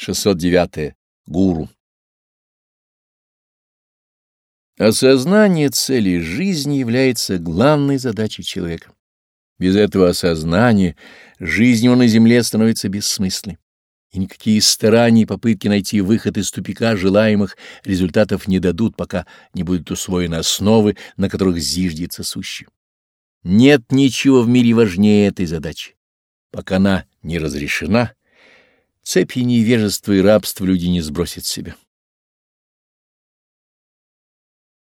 609. Гуру. Осознание цели жизни является главной задачей человека. Без этого осознания жизнь его на земле становится бессмысленной, и никакие старания и попытки найти выход из тупика желаемых результатов не дадут, пока не будут усвоены основы, на которых зиждется сущее. Нет ничего в мире важнее этой задачи. Пока она не разрешена, цепи невежества и рабства люди не сбросят себя.